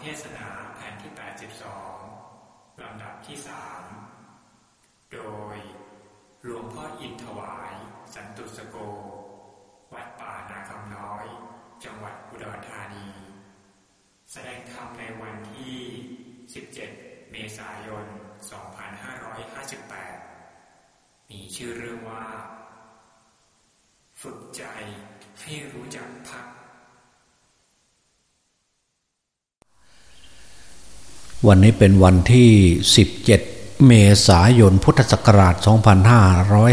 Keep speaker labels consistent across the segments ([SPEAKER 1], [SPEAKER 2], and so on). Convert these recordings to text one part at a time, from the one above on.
[SPEAKER 1] เทศนาแผ่นที่ 82 ลำดับที่สโดยหลวงพ่ออินถวาย สันตุสโก วัดป่านาคำน้อย จังหวัดอุดรธานี แสดงธรรมในวันที่ 17 เมษายน 2558 มีชื่อเรื่องว่า ฝึกใจให้รู้จักพัก
[SPEAKER 2] วันนี้เป็นวันที่ 17 เมษายนพุทธศักราช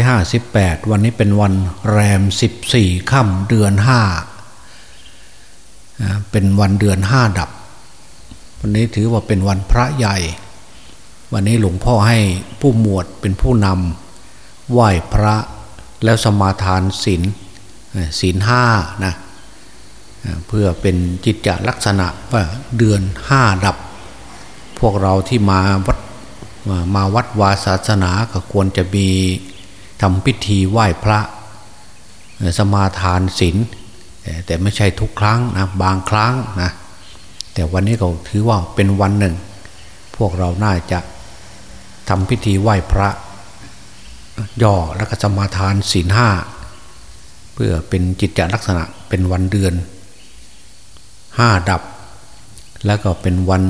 [SPEAKER 2] 2558 วันนี้เป็นวันแรม 14 ค่ำเดือน 5 เป็นวันเดือน 5 ดับ วันนี้ถือว่าเป็นวันพระใหญ่ วันนี้หลวงพ่อให้ผู้หมวดเป็นผู้นำไหว้พระแล้วสมาทานศีลศีลห้านะเพื่อเป็นจิตจลักษณะว่าเดือนห้าดับ พวกเราที่มาวัดมาวัดวาศาสนาก็ควรจะมีทำพิธีไหว้พระ สมาทานศีลแต่ไม่ใช่ทุกครั้งนะบางครั้งนะแต่วันนี้ก็ถือว่าเป็นวันหนึ่ง พวกเราน่าจะทำพิธีไหว้พระ ย่อแล้วก็สมาทานศีลห้าเพื่อเป็นจิตจลักษณะเป็นวันเดือนห้าดับ แล้วก็เป็นวัน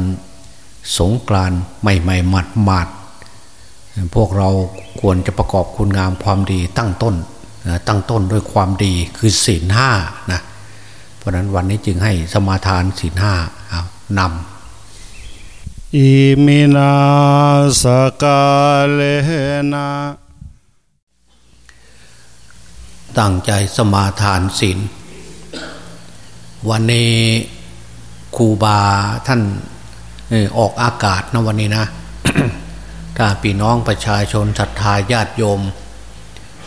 [SPEAKER 2] สงกรานใหม่ๆหมัดหมาดพวกเราควรจะประกอบคุณงามความดีตั้งต้นตั้งต้นด้วยความดีคือศีลห้านะเพราะนั้นวันนี้จึงให้สมาทานศีลห้านำ
[SPEAKER 3] อิมินาสกาเลนะ
[SPEAKER 2] ตั้งใจสมาทานศีลวันนี้ครูบาท่าน ออกอากาศนะวันนี้นะถ้าพี่น้องประชาชนศรัทธาญาติโยม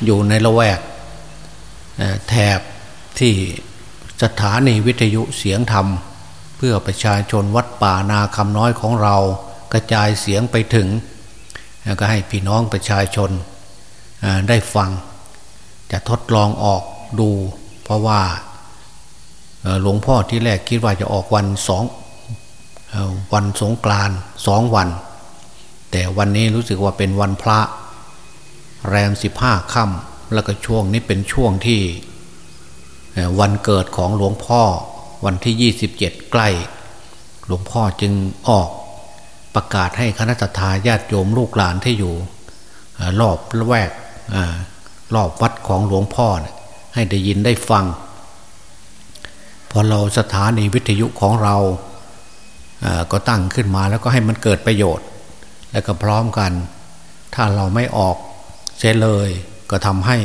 [SPEAKER 2] อยู่ในละแวกแถบที่สถานีวิทยุเสียงธรรม เพื่อประชาชนวัดป่านาคำน้อยของเรากระจายเสียงไปถึง ก็ให้พี่น้องประชาชนได้ฟัง จะทดลองออกดู เพราะว่าหลวงพ่อที่แรกคิดว่าจะออกวันสอง วันสงกรานสองวัน แต่วันนี้รู้สึกว่าเป็นวันพระ แรมสิบห้าค่ำแล้วก็ช่วงนี้เป็นช่วงที่วันเกิดของหลวงพ่อวันที่ยี่สิบเจ็ดใกล้ หลวงพ่อจึงออกประกาศให้คณะทาญาติโยมลูกหลานที่อยู่รอบละแวกรอบวัดของหลวงพ่อให้ได้ยินได้ฟัง พอเราสถานีวิทยุของเรา ก็ตั้งขึ้นมาแล้วก็ให้มันเกิดประโยชน์ แล้วก็พร้อมกัน ถ้าเราไม่ออกเสียเลยก็ทำให้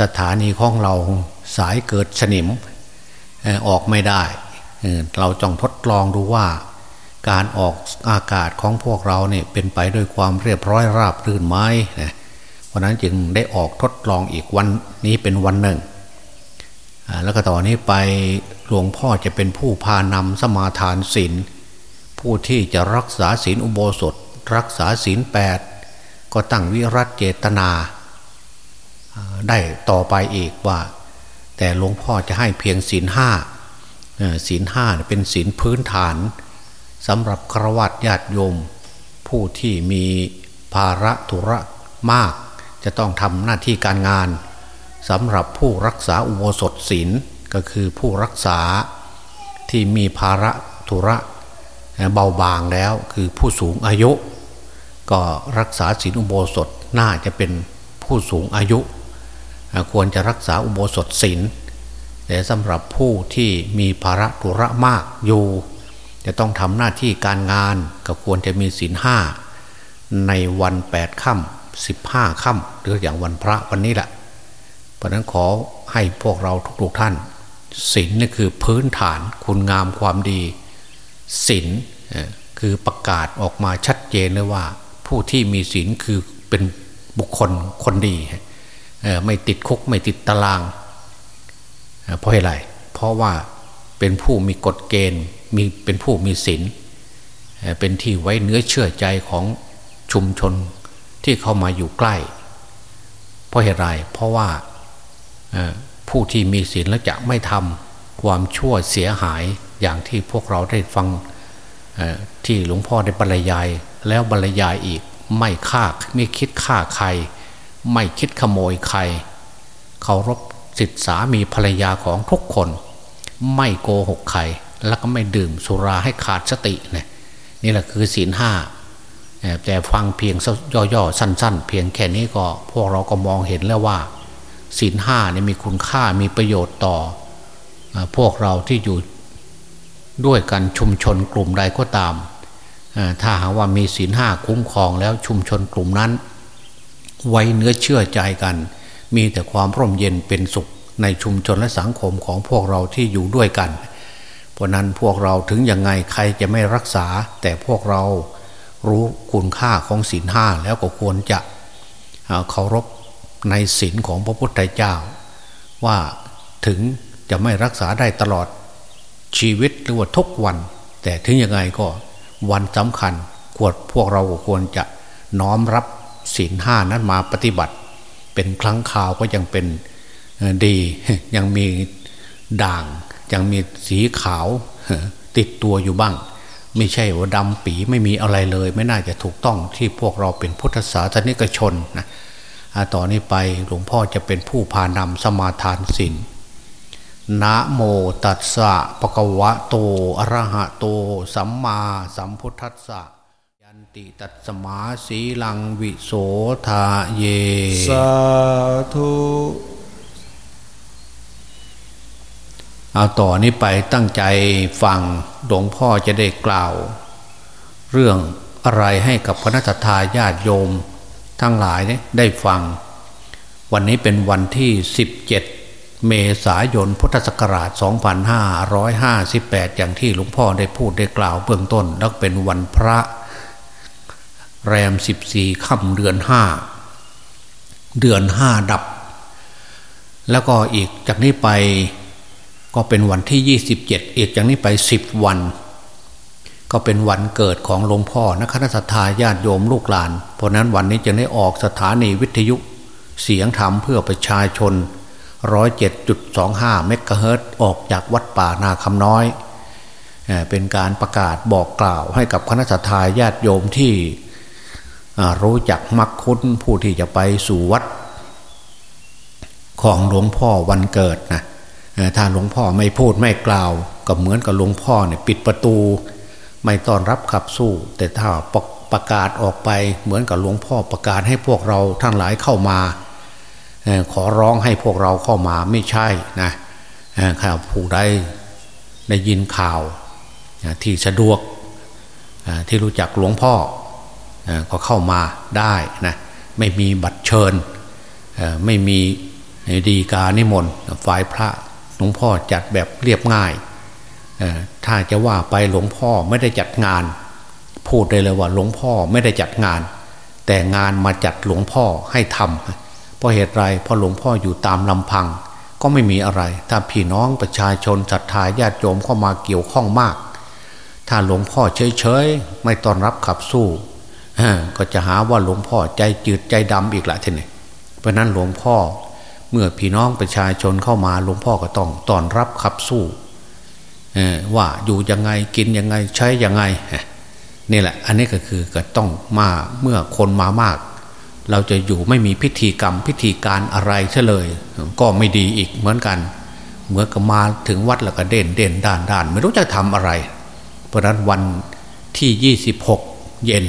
[SPEAKER 2] สถานีของเราสายเกิดสนิมออกไม่ได้ เราจ้องทดลองดูว่า การออกอากาศของพวกเราเนี่ยเป็นไปด้วยความเรียบร้อยราบรื่นไหมเพราะนั้นจึงได้ออกทดลองอีกวันนี้เป็นวันหนึ่ง แล้วก็ต่อนนี้ไปหลวงพ่อจะเป็นผู้พานำสมาทานศีล ผู้ที่จะรักษาศีลอุโบสถ รักษาศีลแปดก็ตั้งวิรัตเจตนาได้ต่อไปอีกว่า แต่หลวงพ่อจะให้เพียงศีลห้าศีลห้าเป็นศีลพื้นฐานสำหรับครวัตญาติโยม ผู้ที่มีภาระธุระมาก จะต้องทำหน้าที่การงานสำหรับผู้รักษาอุโบสถศีลก็คือผู้รักษาที่มีภาระธุระ เบาบางแล้วคือผู้สูงอายุ ก็รักษาศีลอุโบสถน่าจะเป็นผู้สูงอายุ ควรจะรักษาอุโบสถศีลแต่สำหรับผู้ที่มีภาระธุระมากอยู่ จะต้องทำหน้าที่การงานก็ควรจะมีศีลห้าในวันแปดค่ำสิบห้าค่ำหรืออย่างวันพระวันนี้แหละเพราะนั้นขอให้พวกเราทุกๆท่านศีลนี่คือพื้นฐานคุณงามความดี ศีลคือประกาศออกมาชัดเจนเลยว่า ผู้ที่มีศีลคือเป็นบุคคลคนดีไม่ติดคุกไม่ติดตาราง เพราะอะไรเพราะว่าเป็นผู้มีกฎเกณฑ์มีเป็นผู้มีศีลเป็นที่ไว้เนื้อเชื่อใจของชุมชนที่เข้ามาอยู่ใกล้ เพราะเหตุไรเพราะว่าผู้ที่มีศีลแล้วจะไม่ทำความชั่วเสียหาย อย่างที่พวกเราได้ฟังที่หลวงพ่อได้บรรยาย แล้วบรรยายอีกไม่ฆ่าไม่คิดฆ่าใคร ไม่คิดขโมยใครเคารพสิทธิสามีภรรยาของทุกคน ไม่โกหกใคร แล้วก็ไม่ดื่มสุราให้ขาดสตินี่นี่แหละคือศีลห้าแต่ฟังเพียงย่อๆสั้น ๆ เพียงแค่นี้ก็พวกเราก็มองเห็นแล้วว่าศีลห้านี่มีคุณค่ามีประโยชน์ต่อ พวกเราที่อยู่ ด้วยกันชุมชนกลุ่มใดก็ตาม ถ้าหากว่ามีศีลห้าคุ้มครองแล้วชุมชนกลุ่มนั้น ไว้เนื้อเชื่อใจกัน มีแต่ความร่มเย็นเป็นสุขในชุมชนและสังคมของพวกเราที่อยู่ด้วยกัน เพราะนั้นพวกเราถึงยังไงใครจะไม่รักษา แต่พวกเรารู้คุณค่าของศีลห้าแล้วก็ควรจะเคารพในศีลของพระพุทธเจ้า ว่าถึงจะไม่รักษาได้ตลอด ชีวิตหรือว่าทุกวัน แต่ถึงยังไงก็วันสำคัญควรพวกเราควรจะน้อมรับศีลห้านั้นมาปฏิบัติ เป็นครั้งข่าวก็ยังเป็นดี ยังมีด่าง ยังมีสีขาวติดตัวอยู่บ้าง ไม่ใช่ว่าดำปีไม่มีอะไรเลย ไม่น่าจะถูกต้องที่พวกเราเป็นพุทธศาสนิกชนนะต่อนนี้ไปหลวงพ่อจะเป็นผู้พานำสมาทานศีล นะโมตัสสะปะกวะโตอะระหะโต สัมมาสัมพุทธัสสะยันติตัสมาสีลังวิโสทาเย
[SPEAKER 3] สาธุ
[SPEAKER 2] เอาต่อนนี้ไปตั้งใจฟังหลวงพ่อจะได้กล่าว เรื่องอะไรให้กับคณะทาญาติโยม ทั้งหลายได้ฟัง วันนี้เป็นวันที่17เเมษายนพุทธศักราช 2558 อย่างที่หลวงพ่อได้พูดได้กล่าวเบื้องต้น แล้วเป็นวันพระแรม 14 ค่ำเดือน 5 เดือน 5 ดับ แล้วก็อีกจากนี้ไปก็เป็นวันที่ 27 อีกจากนี้ไป 10 วัน ก็เป็นวันเกิดของหลวงพ่อนักนัตาญาติโยมลูกหลาน เพราะนั้นวันนี้จะได้ออกสถานีวิทยุเสียงธรรมเพื่อประชาชน 107.25 เมกะเฮิรตออกจากวัดป่านาคำน้อย เป็นการประกาศบอกกล่าวให้กับคณะทาญาติโยมที่รู้จักมักคุ้นผู้ที่จะไปสู่วัด ของหลวงพ่อวันเกิดนะถ้าหลวงพ่อไม่พูดไม่กล่าว ก็เหมือนกับหลวงพ่อเนี่ยปิดประตู ไม่ต้อนรับขับสู้ แต่ถ้าประกาศออกไปเหมือนกับหลวงพ่อประกาศให้พวกเราทั้งหลายเข้ามา ขอร้องให้พวกเราเข้ามาไม่ใช่นะข่าวผู้ใดได้ยินข่าวที่สะดวกที่รู้จักหลวงพ่อก็เข้ามาได้นะไม่มีบัตรเชิญไม่มีดีกานิมนต์ฝ่ายพระหลวงพ่อจัดแบบเรียบง่ายถ้าจะว่าไปหลวงพ่อไม่ได้จัดงาน พูดได้เลยว่าหลวงพ่อไม่ได้จัดงาน แต่งานมาจัดหลวงพ่อให้ทำ เพราะเหตุไรเพราะหลวงพ่ออยู่ตามลำพัง ก็ไม่มีอะไร ถ้าพี่น้องประชาชนศรัทธาญาติโยมเข้ามาเกี่ยวข้องมาก ถ้าหลวงพ่อเฉยๆไม่ต้อนรับขับสู้ก็จะหาว่าหลวงพ่อใจจืดใจดำอีกละทีนี้เพราะนั้นหลวงพ่อเมื่อพี่น้องประชาชนเข้ามาหลวงพ่อก็ต้องต้อนรับขับสู้ว่าอยู่ยังไงกินยังไงใช้ยังไงนี่แหละ อันนี้ก็คือก็ต้องมาเมื่อคนมามาก เราจะอยู่ไม่มีพิธีกรรมพิธีการอะไรเฉลย ก็ไม่ดีอีกเหมือนกันเหมือนกับมาถึงวัดแล้วก็เด่นเด่นด่านด่านไม่รู้จะทำอะไร เพราะนั้นวันที่ 26 เย็น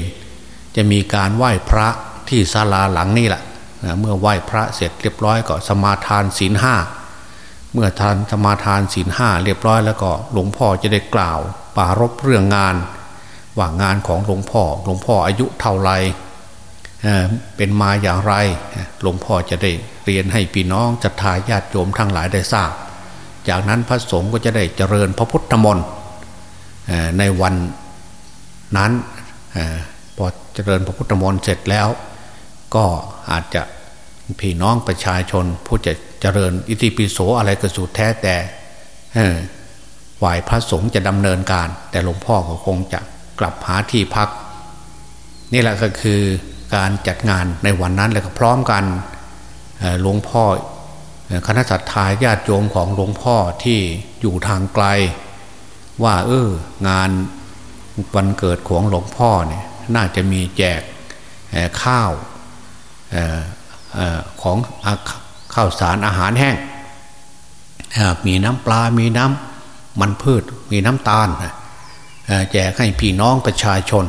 [SPEAKER 2] จะมีการไหว้พระที่ศาลาหลังนี่แหละเมื่อไหว้พระเสร็จเรียบร้อยก็สมาทานศีลห้าเมื่อทานสมาทานศีลห้าเรียบร้อยแล้วก็หลวงพ่อจะได้กล่าว ปารบเรื่องงาน ว่างานของหลวงพ่อหลวงพ่ออายุเท่าไร เป็นมาอย่างไรหลวงพ่อจะได้เรียนให้พี่น้องจัตตาญาติโยมทั้งหลายได้ทราบ จากนั้นพระสงฆ์ก็จะได้เจริญพระพุทธมนต์ในวันนั้นพอเจริญพระพุทธมนต์เสร็จแล้ว ก็อาจจะพี่น้องประชาชน ผู้จะเจริญอิติปิโสอะไรก็สุดแท้แต่ฝ่ายพระสงฆ์จะดำเนินการ แต่หลวงพ่อก็คงจะกลับหาที่พัก นี่แหละก็คือ การจัดงานในวันนั้นแล้วก็พร้อมกันหลวงพ่อคณะสัตยาญาติโยมของหลวงพ่อที่อยู่ทางไกล ว่าเอองานวันเกิดของหลวงพ่อเนี่ยน่าจะมีแจกข้าวของข้าวสารอาหารแห้ง มีน้ำปลา มีน้ำมันพืช มีน้ำตาลแจกให้พี่น้องประชาชน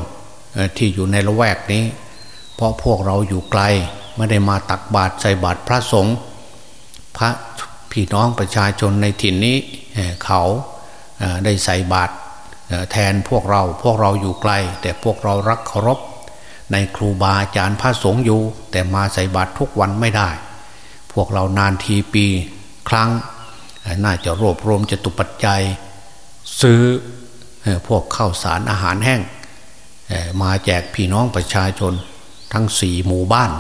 [SPEAKER 2] ที่อยู่ในละแวกนี้ เพราะพวกเราอยู่ไกลไม่ได้มาตักบาตรใส่บาตรพระสงฆ์พระพี่น้องประชาชนในถิ่นนี้เขาได้ใส่บาตรแทนพวกเราพวกเราอยู่ไกล แต่พวกเรารักเคารพในครูบาอาจารย์พระสงฆ์อยู่ แต่มาใส่บาตรทุกวันไม่ได้ พวกเรานานทีปีครั้ง น่าจะรวบรวมจตุปัจจัย ซื้อพวกข้าวสารอาหารแห้งมาแจกพี่น้องประชาชน ทั้งสี่หมู่บ้าน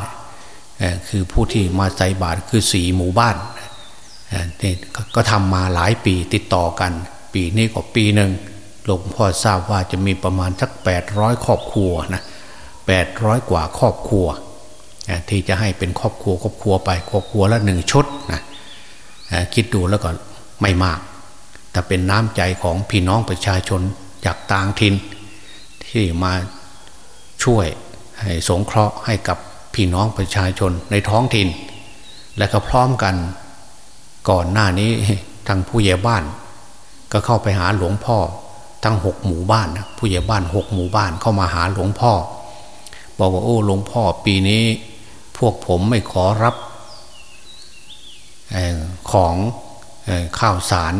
[SPEAKER 2] คือผู้ที่มาใส่บาตรคือสี่หมู่บ้านนี่ก็ทำมาหลายปีติดต่อกัน ปีนี้ก็ปีหนึ่งหลวงพ่อทราบว่าจะมีประมาณสักแปดร้อยครอบครัวนะแปดร้อยกว่าครอบครัว ที่จะให้เป็นครอบครัวครอบครัวไปครอบครัวละหนึ่งชุดนะคิดดูแล้วก็ไม่มาก แต่เป็นน้ำใจของพี่น้องประชาชนจากต่างถิ่นที่มาช่วย สงเคราะห์ให้กับพี่น้องประชาชนในท้องถิ่น และก็พร้อมกันก่อนหน้านี้ทางผู้ใหญ่บ้าน ก็เข้าไปหาหลวงพ่อทั้งหกหมู่บ้านนะผู้ใหญ่บ้านหกหมู่บ้านเข้ามาหาหลวงพ่อ บอกว่าโอ้หลวงพ่อปีนี้ พวกผมไม่ขอรับของข้าวสาร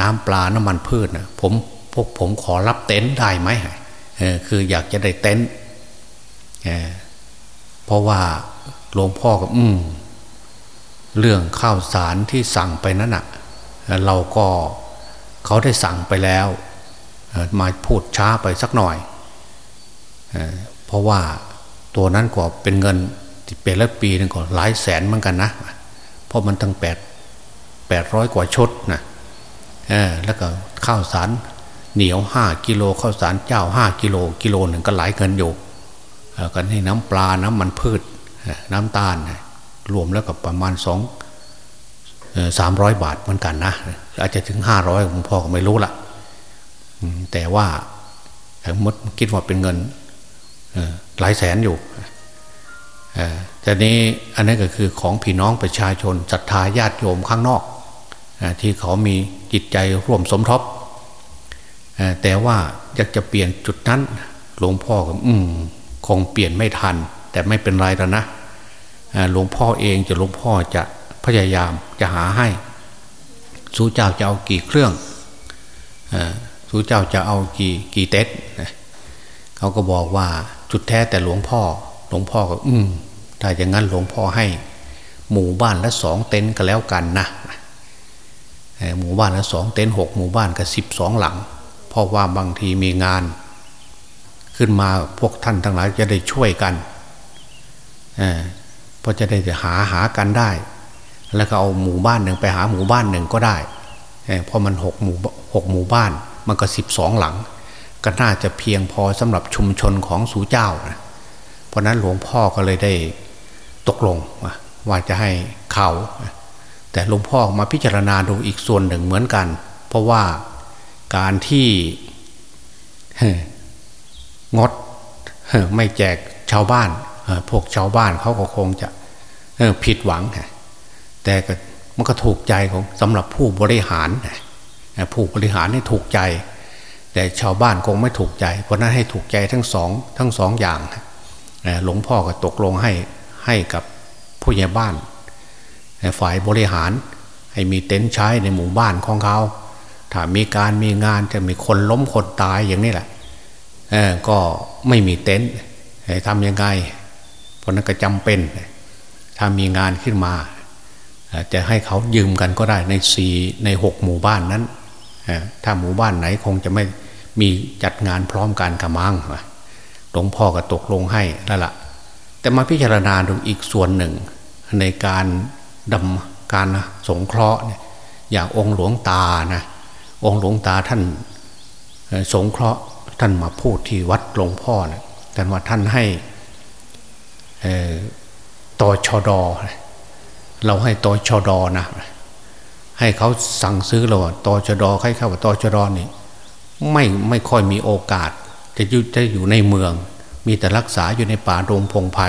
[SPEAKER 2] น้ำปลาน้ำมันพืชนะผมพวกผมขอรับเต็นท์ได้ไหมคืออยากจะได้เต็นท์ เพราะว่าหลวงพ่อก็อืมเรื่องข้าวสารที่สั่งไปนั้นอะเราก็เขาได้สั่งไปแล้ว มาพูดช้าไปสักหน่อย เพราะว่าตัวนั้นก็เป็นเงินเป็นละปีนึงก็หลายแสนเหมือนกันนะ เพราะมันตั้งแปดแปดร้อยกว่าชดนะแล้วก็ข้าวสารเหนียวห้ากิโลข้าวสารเจ้าห้ากิโลกิโลหนึ่งก็หลายเงินอยู่ กันให้น้ำปลาน้ำมันพืชน้ำตาลรวมแล้วก็ประมาณสองสามร้อยบาทเหมือนกันนะอาจจะถึงห้าร้อยผมพ่อก็ไม่รู้ละแต่ว่าสมมติคิดว่าเป็นเงินหลายแสนอยู่แต่นี้อันนี้ก็คือของพี่น้องประชาชนศรัทธาญาติโยมข้างนอกที่เขามีจิตใจร่วมสมทบแต่ว่าอยากจะเปลี่ยนจุดนั้นหลวงพ่อก็อืม คงเปลี่ยนไม่ทัน แต่ไม่เป็นไรแล้วนะหลวงพ่อเองจะหลวงพ่อจะพยายามจะหาให้สู้เจ้าจะเอากี่เครื่องสู้เจ้าจะเอากี่กี่เต็ดเขาก็บอกว่าจุดแท้แต่หลวงพ่อ หลวงพ่อก็ อืมถ้าอย่างนั้นหลวงพ่อให้ หมู่บ้านละสองเต็นท์ก็แล้วกันนะหมู่บ้านละสองเต็นท์หกหมู่บ้านก็สิบสองหลัง เพราะว่าบางทีมีงาน ขึ้นมาพวกท่านทั้งหลายจะได้ช่วยกันเพราะจะได้หาหากันได้ แล้วก็เอาหมู่บ้านหนึ่งไปหาหมู่บ้านหนึ่งก็ได้เพราะมันหกหมู่หกหมู่บ้าน มันก็สิบสองหลัง ก็น่าจะเพียงพอสำหรับชุมชนของสูเจ้านะเพราะนั้นหลวงพ่อก็เลยได้ตกลงว่าจะให้เขา แต่หลวงพ่อมาพิจารณาดูอีกส่วนหนึ่งเหมือนกัน เพราะว่าการที่ งดไม่แจกชาวบ้านพวกชาวบ้านเขาก็คงจะผิดหวัง แต่ก็มันก็ถูกใจของสำหรับผู้บริหาร ผู้บริหารให้ถูกใจ แต่ชาวบ้านคงไม่ถูกใจ เพราะนั้นให้ถูกใจทั้งสองทั้งสองอย่างหลวงพ่อก็ตกลงให้ให้กับผู้ใหญ่บ้าน ฝ่ายบริหารให้มีเต็นท์ใช้ในหมู่บ้านของเขา ถ้ามีการมีงานจะมีคนล้มคนตายอย่างนี้แหละ ก็ไม่มีเต็นท์ทำยังไงเพราะนั้นก็จำเป็น ถ้ามีงานขึ้นมาจะให้เขายืมกันก็ได้ในสี่ในหกหมู่บ้านนั้น ถ้าหมู่บ้านไหนคงจะไม่มีจัดงานพร้อมกันกระมังหลวงพ่อก็ตกลงให้แล้วละ่ะแต่มาพิจารณาดูอีกส่วนหนึ่ง ในการดำการสงเคราะห์อย่างองค์หลวงตานะองค์หลวงตาท่านสงเคราะห์ ท่านมาพูดที่วัดหลวงพ่อนะแต่ว่าท่านให้ต่อชอดอเราให้ตอชอดอนะ ให้เขาสั่งซื้อเราตอชอดอใครเข้ากับตอชอดอนี่ไม่ไม่ค่อยมีโอกาส จะอยู่จะอยู่ในเมือง มีแต่รักษาอยู่ในป่าดงพงไพ่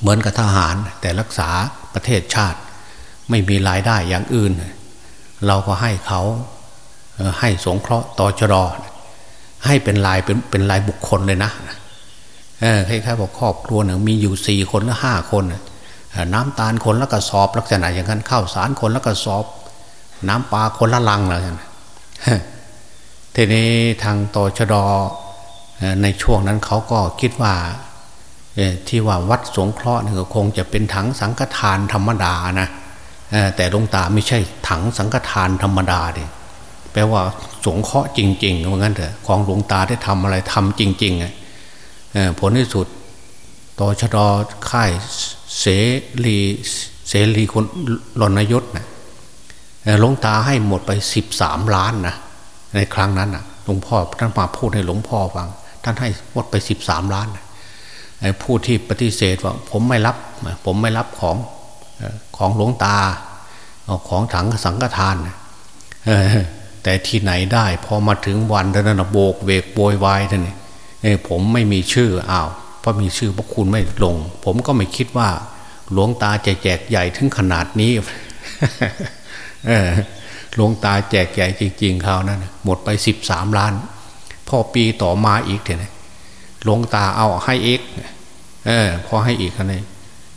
[SPEAKER 2] เหมือนกับทหาร แต่รักษาประเทศชาติ ไม่มีรายได้อย่างอื่น เราก็ให้เขาให้สงเคราะห์ต่อจรอ ให้เป็นลายเป็นเป็นลายบุคคลเลยนะเออคล้ายๆบอกครอบครัวหนึ่งมีอยู่สี่คนหรือห้าคนน้ำตาลคนแล้วก็สอบลักษณะอย่างนั้นข้าวสารคนแล้วก็สอบ น้ำปลาคนละลังแล้วกันทีนี้ทางตชดในช่วงนั้นเขาก็คิดว่าที่ว่าวัดสงเคราะห์นี่ก็คงจะเป็นถังสังฆทานธรรมดานะแต่ลงตาไม่ใช่ถังสังฆทานธรรมดาดิ ลว่าสงเคราะห์จริงๆว่างั้นเถอะของหลวงตาได้ทำอะไรทำจริงๆผลที่สุดต่อชดค่ายเสรีเสรีคนรณยศนะหลวงตาให้หมดไปสิบสามล้านนะในครั้งนั้นนะหลวงพ่อท่านมาพูดให้หลวงพ่อฟัง ท่านให้หมดไปสิบสามล้านนะผู้ที่ปฏิเสธว่าผมไม่รับ ผมไม่รับของของหลวงตา ของถังสังฆทาน แต่ที่ไหนได้พอมาถึงวันนั้นโบกเวกโวยวายท่านนี่ผมไม่มีชื่ออ้าวเพราะมีชื่อพระคุณไม่ลง ผมก็ไม่คิดว่า หลวงตาจะแจกใหญ่ถึงขนาดนี้หลวงตาแจกใหญ่จริงๆเขาวนั่นหมดไปสิบสามล้าน พอปีต่อมาอีกเนี่ยหลวงตาเอาให้เอกเออพอให้อีกอะไร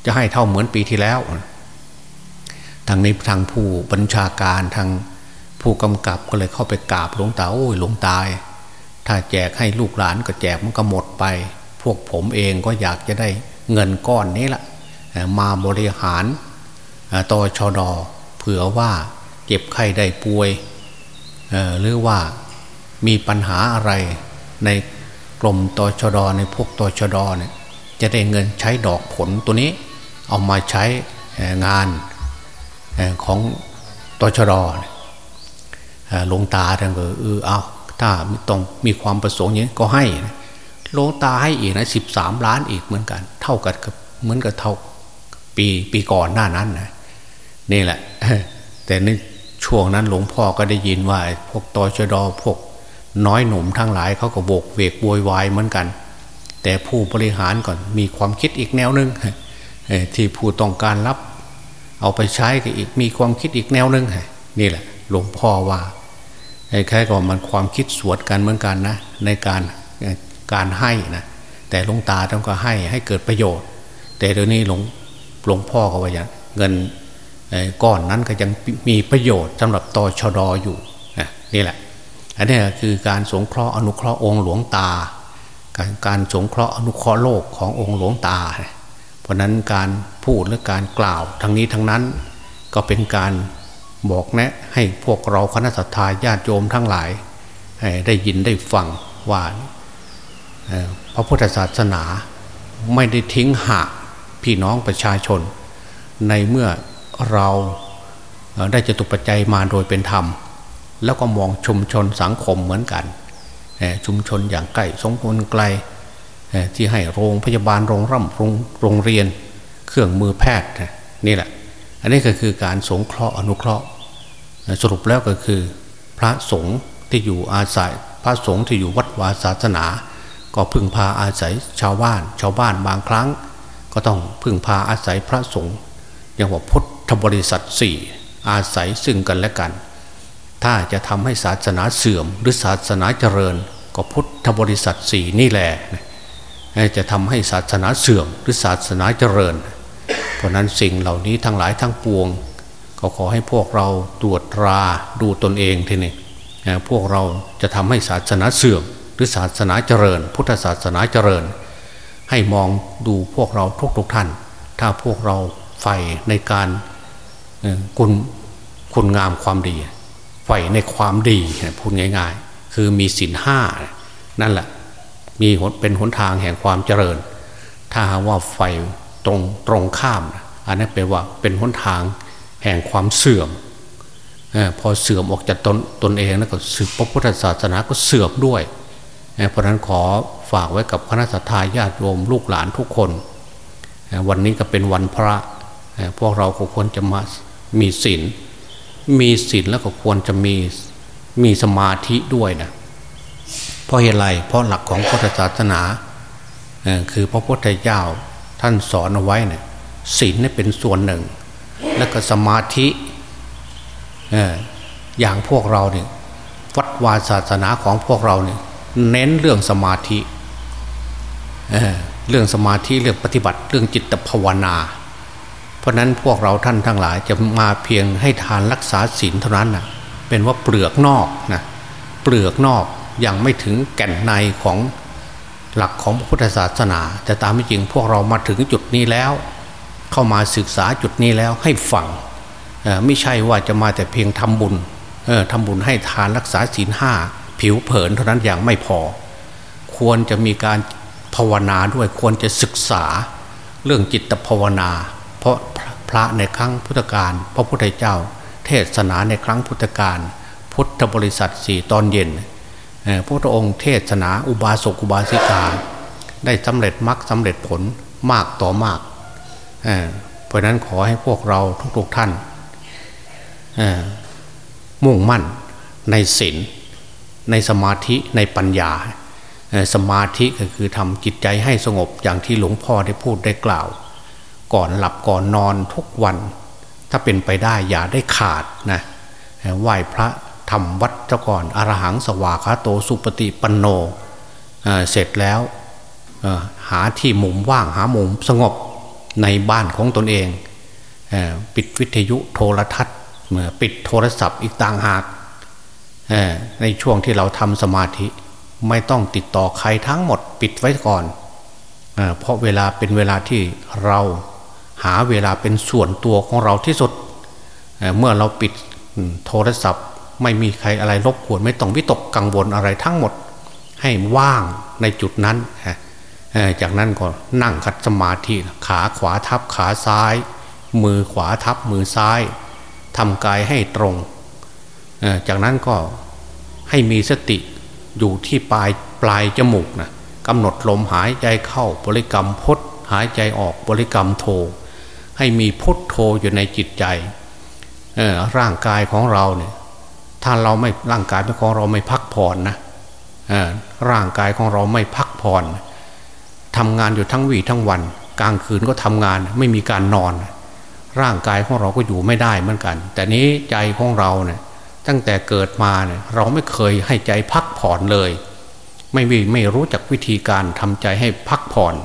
[SPEAKER 2] จะให้เท่าเหมือนปีที่แล้วทางนี้ทางผู้บัญชาการทาง ผู้กำกับก็เลยเข้าไปกราบหลวงตาโอ้ยหลวงตาถ้าแจกให้ลูกหลานก็แจกมันก็หมดไป พวกผมเองก็อยากจะได้เงินก้อนนี้ละมาบริหารตอชอดอเผื่อว่าเจ็บไข้ได้ป่วยหรือว่ามีปัญหาอะไรในกรมตชดในพวกตชดเนี่ยจะได้เงินใช้ดอกผลตัวนี้ เอามาใช้งานของตชด ลงตาท่านก็เออเอาถ้าต้องมีความประสงค์อย่างนี้ก็ให้ลงตาให้อีกนะสิบสามล้านอีกเหมือนกัน เท่ากับเหมือนกับเท่าปีปีก่อนหน้านั้นนะนี่แหละ แต่ในช่วงนั้นหลวงพ่อก็ได้ยินว่า พวกตชดอพวกน้อยหนุ่มทั้งหลายเขาก็โบกเวกโวยวายเหมือนกัน แต่ผู้บริหารก่อนมีความคิดอีกแนวหนึ่งที่ผู้ต้องการรับ เอาไปใช้ก็อีกมีความคิดอีกแนวหนึ่งนี่แหละ หลวงพ่อว่า แค่ก็มันความคิดสวดกันเหมือนกันนะในการการให้นะแต่หลวงตาต้องก็ให้ให้เกิดประโยชน์ แต่เดี๋ยวนี้หลวงหลวงพ่อก็ว่าอย่างเงินก้อนนั้นก็ยังมีประโยชน์สำหรับตอชดออยู่นี่แหละ อันนี้คือการสงเคราะห์อนุเคราะห์องค์หลวงตา การการสงเคราะห์อนุเคราะห์โลกขององค์หลวงตา เพราะนั้นการพูดและการกล่าวทั้งนี้ทั้งนั้นก็เป็นการ บอกแนะให้พวกเราคณะสัตยาญาติโยมทั้งหลาย ได้ยินได้ฟังว่าพระพุทธศาสนาไม่ได้ทิ้งหักพี่น้องประชาชน ในเมื่อเราได้จตุปัจจัยมาโดยเป็นธรรม แล้วก็มองชุมชนสังคมเหมือนกันชุมชนอย่างใกล้สงคนไกลที่ให้โรงพยาบาลโรงร่ำโรงโรงเรียน เครื่องมือแพทย์นี่แหละ อันนี้ก็คือการสงเคราะห์อนุเคราะห์ สรุปแล้วก็คือ พระสงฆ์ที่อยู่อาศัย พระสงฆ์ที่อยู่วัดวาศาสนา ก็พึ่งพาอาศัยชาวบ้าน ชาวบ้านบางครั้ง ก็ต้องพึ่งพาอาศัยพระสงฆ์อย่างว่าพุทธบริษัทสี่อาศัยซึ่งกันและกัน ถ้าจะทำให้ศาสนาเสื่อม หรือศาสนาเจริญ ก็พุทธบริษัทสี่นี่แหละจะทำให้ศาสนาเสื่อม หรือศาสนาเจริญเเพราะนั้นสิ่งเหล่านี้ทั้งหลายทั้งปวง ก็ขอให้พวกเราตรวจตราดูตนเองทีนี้พวกเราจะทำให้ศาสนาเสื่อมหรือศาสนาเจริญ พุทธศาสนาเจริญ ให้มองดูพวกเราทุกๆท่าน ถ้าพวกเราใฝ่ในการคุณคุณงามความดีใฝ่ในความดีพูดง่ายๆ คือมีศีลห้านั่นแหละมีเป็นหนทางแห่งความเจริญ ถ้าว่าใฝ่ ตรงตรงข้าม อันนั้นแปลว่าเป็นหนทางแห่งความเสื่อมพอเสื่อมออกจากตนตนเองแล้วก็สืบพระพุทธศาสนาก็เสื่อมด้วย เพราะนั้นขอฝากไว้กับคณะสัตยาญาติโยมลูกหลานทุกคน วันนี้ก็เป็นวันพระ พวกเราก็ควรจะมามีศีลมีศีลแล้วก็ควรจะมีมีสมาธิด้วยนะเพราะเหตุไรเพราะหลักของพุทธศาสนาคือพระพุทธเจ้า ท่านสอนเอาไว้เนี่ยศีลนี่เป็นส่วนหนึ่ง แล้วก็สมาธิอย่างพวกเราเนี่ยวัดวาศาสนาของพวกเราเนี่ยเน้นเรื่องสมาธิเเรื่องสมาธิเรื่องปฏิบัติเรื่องจิตภาวนา เพราะนั้นพวกเราท่านทั้งหลายจะมาเพียงให้ทานรักษาศีลเท่านั้นนะเป็นว่าเปลือกนอกนะเปลือกนอกยังไม่ถึงแก่นในของ หลักของพุทธศาสนา แต่ตามจริงพวกเรามาถึงจุดนี้แล้ว เข้ามาศึกษาจุดนี้แล้วให้ฟังไม่ใช่ว่าจะมาแต่เพียงทำบุญทำบุญให้ทานรักษาศีลห้าผิวเผินเท่านั้นอย่างไม่พอ ควรจะมีการภาวนาด้วยควรจะศึกษาเรื่องจิตภาวนา เพราะพระในครั้งพุทธกาลพระพุทธเจ้า เทศนาในครั้งพุทธกาลพุทธบริษัทสี่ตอนเย็น พระองค์เทศนาอุบาสกอุบาสิกา ได้สำเร็จมรรคสำเร็จผลมากต่อมากเพราะนั้นขอให้พวกเราทุกๆท่านมุ่งมั่นในศีลในสมาธิในปัญญา สมาธิก็คือทำจิตใจให้สงบอย่างที่หลวงพ่อได้พูดได้กล่าว ก่อนหลับก่อนนอนทุกวัน ถ้าเป็นไปได้อย่าได้ขาดนะไหว้พระ ทำวัดเจ้าก่อนอรหังสวาคาโตสุปฏิปันโนเสร็จแล้วหาที่มุมว่างหามุมสงบในบ้านของตนเองปิดวิทยุโทรทัศน์ปิดโทรศัพท์อีกต่างหากในช่วงที่เราทำสมาธิไม่ต้องติดต่อใครทั้งหมดปิดไว้ก่อนเพราะเวลาเป็นเวลาที่เราหาเวลาเป็นส่วนตัวของเราที่สุดเมื่อเราปิดโทรศัพท์ ไม่มีใครอะไรรบกวนไม่ต้องวิตกกังวลอะไรทั้งหมด ให้ว่างในจุดนั้นจากนั้นก็นั่งคัดสมาธิขาขวาทับขาซ้าย มือขวาทับมือซ้ายทำกายให้ตรง จากนั้นก็ให้มีสติอยู่ที่ปลายปลายจมูกนะกำหนดลมหายใจเข้าบริกรรมพดหายใจออกบริกรรมโท ให้มีพุทโทอยู่ในจิตใจร่างกายของเราเนี่ย ถ้าเราไม่ร่างกายของเราไม่พักผ่อนนะร่างกายของเราไม่พักผ่อนทำงานอยู่ทั้งวีทั้งวัน กลางคืนก็ทำงานไม่มีการนอน ร่างกายของเราก็อยู่ไม่ได้เหมือนกัน แต่นี้ใจของเราเนี่ยตั้งแต่เกิดมาเนี่ยเราไม่เคยให้ใจพักผ่อนเลย ไม่มีไม่รู้จักวิธีการทำใจให้พักผ่อน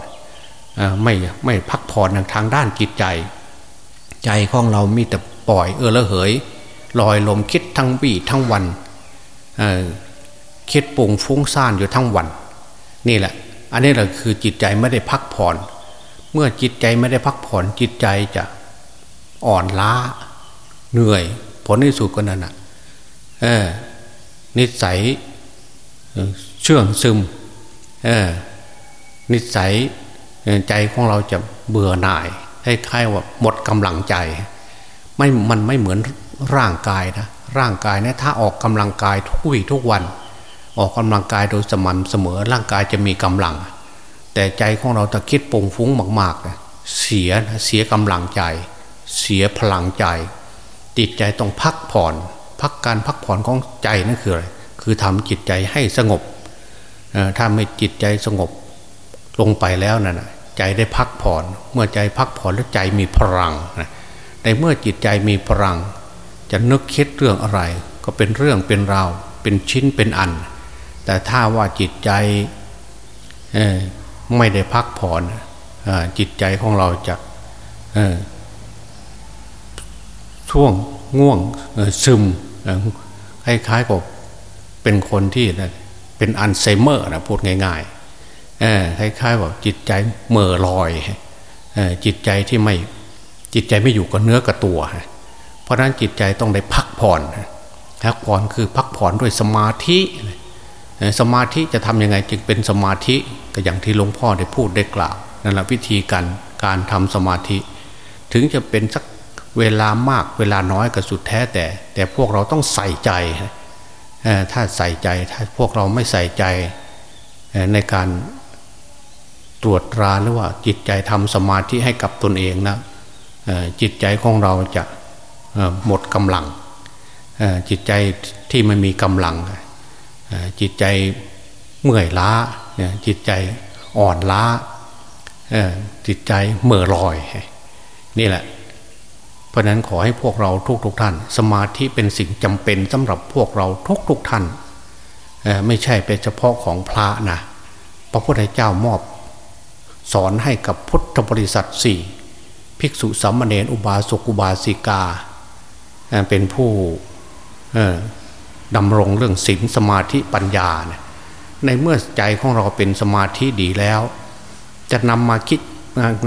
[SPEAKER 2] ไม่ไม่พักผ่อนทางด้านจิตใจ ใจของเรามีแต่ปล่อยเออละเหย ลอยลมคิดทั้งวี่ทั้งวันคิดปุ่งฟุ้งซ่านอยู่ทั้งวัน นี่แหละ อันนี้แหละคือจิตใจไม่ได้พักผ่อน เมื่อจิตใจไม่ได้พักผ่อนจิตใจจะอ่อนล้าเหนื่อย ผลที่สุดก็นั่นน่ะนิสัยเชื่องซึมนิสัยใจของเราจะเบื่อหน่ายคล้ายๆว่าหมดกำลังใจ ไม่มันไม่เหมือน ร่างกายนะร่างกายเนี่ยถ้าออกกำลังกายทุกวี่ทุกวัน ออกกำลังกายโดยสม่ำเสมอร่างกายจะมีกำลัง แต่ใจของเราถ้าคิดปุ่งฟุ้งมากๆเสียเสียกำลังใจ เสียพลังใจ จิตใจต้องพักผ่อน พักการพักผ่อนของใจนั่นคืออะไรคือทำจิตใจให้สงบถ้าไม่จิตใจสงบลงไปแล้วนั่นใจได้พักผ่อน เมื่อใจพักผ่อนแล้วใจมีพลังในเมื่อจิตใจมีพลัง จะนึกคิดเรื่องอะไร ก็เป็นเรื่องเป็นราวเป็นชิ้นเป็นอัน แต่ถ้าว่าจิตใจไม่ได้พักผ่อนจิตใจของเราจะช่วงง่วงซึมคล้ายๆกับเป็นคนที่เป็นอัลไซเมอร์นะพูดง่ายๆคล้ายๆว่าจิตใจเมื่อลอยจิตใจที่ไม่จิตใจไม่อยู่กับเนื้อกับตัว เพราะนั้นจิตใจต้องได้พักผ่อนพักผ่อนคือพักผ่อนด้วยสมาธิสมาธิจะทำยังไงจึงเป็นสมาธิก็อย่างที่หลวงพ่อได้พูดได้กล่าวนั่นแหละวิธีการการทำสมาธิ ถึงจะเป็นสักเวลามากเวลาน้อยก็สุดแท้แต่ แต่พวกเราต้องใส่ใจถ้าใส่ใจถ้าพวกเราไม่ใส่ใจในการตรวจตราหรือว่าจิตใจทำสมาธิให้กับตนเองนะจิตใจของเราจะ หมดกำลังจิตใจที่ไม่มีกำลัง จิตใจเมื่อยล้าจิตใจอ่อนล้าจิตใจเมื่อลอย นี่แหละ เพราะนั้นขอให้พวกเราทุกๆทท่าน สมาธิเป็นสิ่งจำเป็นสำหรับพวกเราทุกๆทท่านไม่ใช่เป็นเฉพาะของพระนะพระพุทธเจ้ามอบ สอนให้กับพุทธบริษัทสี่ภิกษุสามเณรอุบาสกอุบาสิกา เป็นผู้ดำรงเรื่องศีลสมาธิปัญญาเนี่ยในเมื่อใจของเราเป็นสมาธิดีแล้ว จะนำมาคิด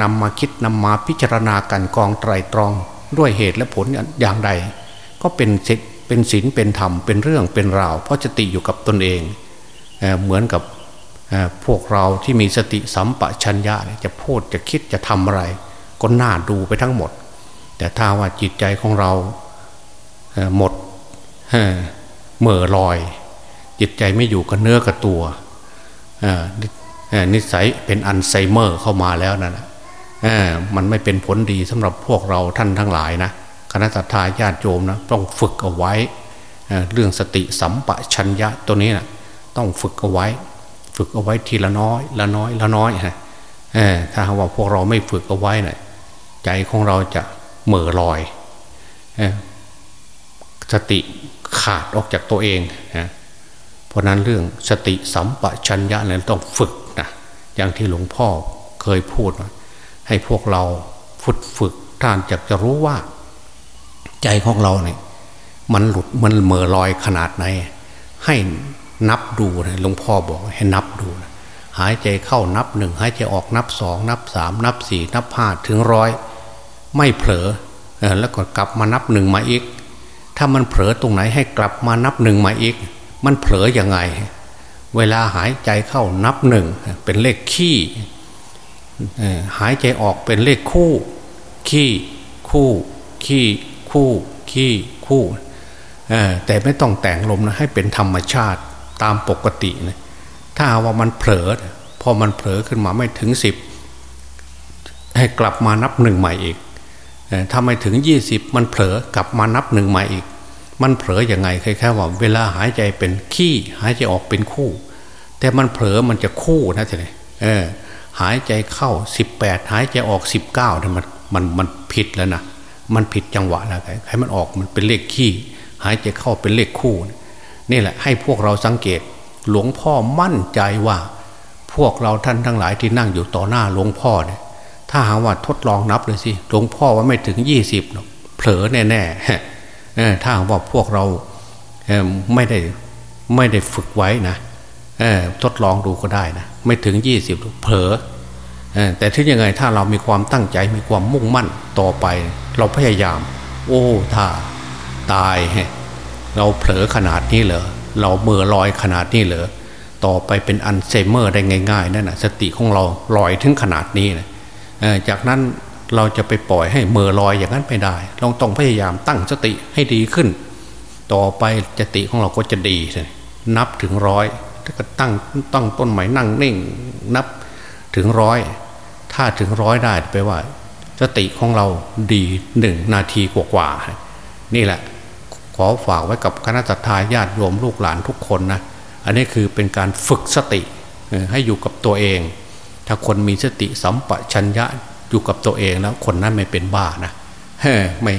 [SPEAKER 2] นำมาคิดนำมาพิจารณากันกองไตรตรองด้วยเหตุและผลอย่างใด ก็เป็นศีลเป็นศีลเป็นธรรมเป็นเรื่องเป็นราว เพราะจะติอยู่กับตนเองเเหมือนกับพวกเราที่มีสติสัมปชัญญะจะพูดจะคิดจะทำอะไร ก็น่าดูไปทั้งหมด แต่ถ้าว่าจิตใจของเรา หมดเมื่อลอย จิตใจไม่อยู่กับเนื้อกับตัวนิสัยเป็นอัลไซเมอร์เข้ามาแล้วนั่นมันไม่เป็นผลดีสำหรับพวกเราท่านทั้งหลายนะคณะสัตยาญาติโยมนะต้องฝึกเอาไว้เรื่องสติสัมปชัญญะตัวนี้นะต้องฝึกเอาไว้ ฝึกเอาไว้ทีละน้อย ละน้อยละน้อยฮะถ้าว่าพวกเราไม่ฝึกเอาไว้นะ่ะใจของเราจะเหม่อลอย สติขาดออกจากตัวเองนะเพราะนั้นเรื่องสติสัมปชัญญะเนี่ยต้องฝึกนะอย่างที่หลวงพ่อเคยพูด ให้พวกเราฝึกฝึกท่านจะจะรู้ว่า ใจของเราเนี่ยมันหลุดมันเมื่อลอยขนาดไหน ให้นับดูนะหลวงพ่อบอกให้นับดูนะหายใจเข้านับหนึ่งหายใจออกนับสองนับสามนับสี่นับห้าถึงร้อยไม่เผลอแล้วก็กลับมานับหนึ่งมาอีก ถ้ามันเผลอตรงไหนให้กลับมานับหนึ่งมาอีก มันเผลออยังไง เวลาหายใจเข้านับหนึ่งเป็นเลขขี้หายใจออกเป็นเลขคู่ ขี้คู่ขี้คู่ขี้คู่แต่ไม่ต้องแต่งลมนะให้เป็นธรรมชาติตามปกตินะถ้าว่ามันเผลอพอมันเผลอขึ้นมาไม่ถึงสิบให้กลับมานับหนึ่งใหม่อีกถ้าไม่ถึงยี่สิบมันเผลอกลับมานับหนึ่งใหม่อีก มันเผลออย่างไงคล้ายๆว่าเวลาหายใจเป็นขี้หายใจออกเป็นคู่ แต่มันเผลอมันจะคู่นะท่านเออ หายใจเข้าสิบแปดหายใจออกสิบเก้าเนี่ยมันมันมันผิดแล้วนะมันผิดจังหวะแล้วให้มันออกมันเป็นเลขขี้หายใจเข้าเป็นเลขคู่ นี่แหละ ให้พวกเราสังเกต หลวงพ่อมั่นใจว่า พวกเราท่านทั้งหลายที่นั่งอยู่ต่อหน้าหลวงพ่อเนี่ยถ้าหาว่าทดลองนับเลยสิหลวงพ่อว่าไม่ถึงยี่สิบเผลอแน่ๆ ถ้าว่าพวกเราไม่ได้ไม่ได้ฝึกไว้นะทดลองดูก็ได้นะไม่ถึงยี่สิบเผลอแต่ที่ยังไงถ้าเรามีความตั้งใจมีความมุ่งมั่นต่อไป เราพยายาม โอ้ถ้าตายเราเผลอขนาดนี้เหรอเราเมื่อลอยขนาดนี้เหรอต่อไปเป็นอัลไซเมอร์ได้ง่ายๆนั่นนะสติของเราลอยถึงขนาดนี้นะจากนั้น เราจะไปปล่อยให้เมื่อลอยอย่างนั้นไม่ได้ เราต้องพยายามตั้งสติให้ดีขึ้น ต่อไปสติของเราก็จะดีนับถึงร้อยถ้าก็ตั้งตั้งต้นใหม่นั่งนิ่ง นับถึงร้อยถ้าถึงร้อยได้ไปว่า สติของเราดีหนึ่งนาทีกว่าๆนี่แหละ ขอฝากไว้กับคณะทาญาติโยมลูกหลานทุกคนนะอันนี้คือเป็นการฝึกสติให้อยู่กับตัวเอง ถ้าคนมีสติสัมปชัญญะ อยู่กับตัวเองแล้วคนนั้นไม่เป็นบ้านะเฮ้ไม่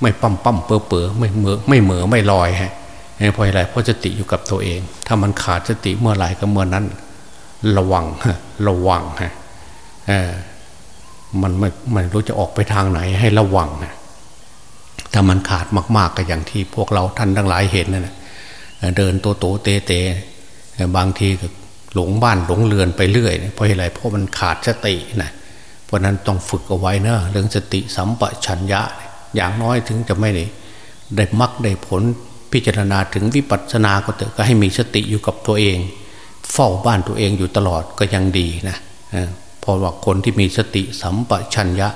[SPEAKER 2] ไม่ปั๊มปั๊มเปื่อเปื่อไม่เหมือไม่เหมือไม่ลอยฮะเพราะอะไรเพราะสติอยู่กับตัวเอง ถ้ามันขาดสติเมื่อไหร่ก็เมื่อนั้น ระวังระวังฮะมันไม่ไม่รู้จะออกไปทางไหนให้ระวังนะถ้ามันขาดมาก ๆก็อย่างที่พวกเราท่านทั้งหลายเห็นนะเดินโตโตเตเตบางทีก็หลงบ้านหลงเรือนไปเรื่อย เพราะอะไรเพราะมันขาดสตินะ เพราะนั้นต้องฝึกเอาไว้นะเรื่องสติสัมปชัญญะ อย่างน้อยถึงจะไม่ได้ได้มักได้ผลพิจารณาถึงวิปัสสนาก็เถอะก็ให้มีสติอยู่กับตัวเอง เฝ้าบ้านตัวเองอยู่ตลอดก็ยังดีนะพราะว่าคนที่มีสติสัมปชัญญะ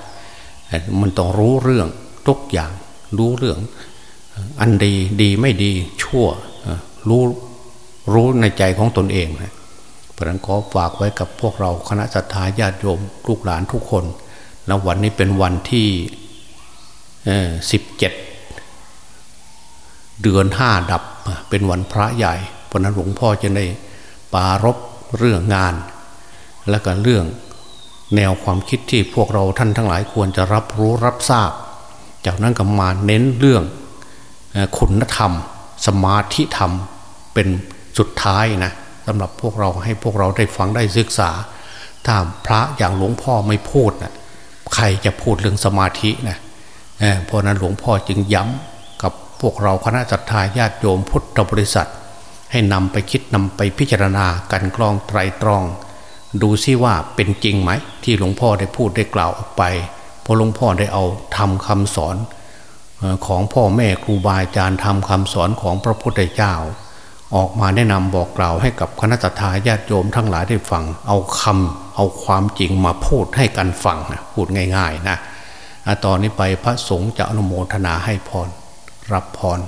[SPEAKER 2] มันต้องรู้เรื่องทุกอย่างรู้เรื่อง อันดีดีไม่ดีชั่วรู้รู้ในใจของตนเองนะ เพราะนั้นขอฝากไว้กับพวกเราคณะสัตยาญาติโยมลูกหลานทุกคน แล้ววันนี้เป็นวันที่สิบเจ็ดเดือนห้าดับเป็นวันพระใหญ่ เพราะนั้นหลวงพ่อจะได้ปารบเรื่องงาน และก็เรื่องแนวความคิดที่พวกเราท่านทั้งหลายควรจะรับรู้รับทราบ จากนั้นก็มาเน้นเรื่องคุณธรรม สมาธิธรรมเป็นสุดท้ายนะ สำหรับพวกเราให้พวกเราได้ฟังได้ศึกษา ถ้าพระอย่างหลวงพ่อไม่พูดนะใครจะพูดเรื่องสมาธินะเพราะนั้นหลวงพ่อจึงย้ำกับพวกเราคณะจัตตาญาติโยมพุทธบริษัท ให้นำไปคิดนำไปพิจารณากันกรองไตรตรอง ดูซิว่าเป็นจริงไหม ที่หลวงพ่อได้พูดได้กล่าวออกไปพอหลวงพ่อได้เอาทำคำสอนของพ่อแม่ครูบาอาจารย์ทำคำสอนของพระพุทธเจ้า ออกมาแนะนำบอกกล่าวให้กับคณะทาญาติโยมทั้งหลายได้ฟัง เอาคำเอาความจริงมาพูดให้กันฟังนะพูดง่าย ๆ นะตอนนี้ไปพระสงฆ์จะอนุโมทนาให้พร รับพร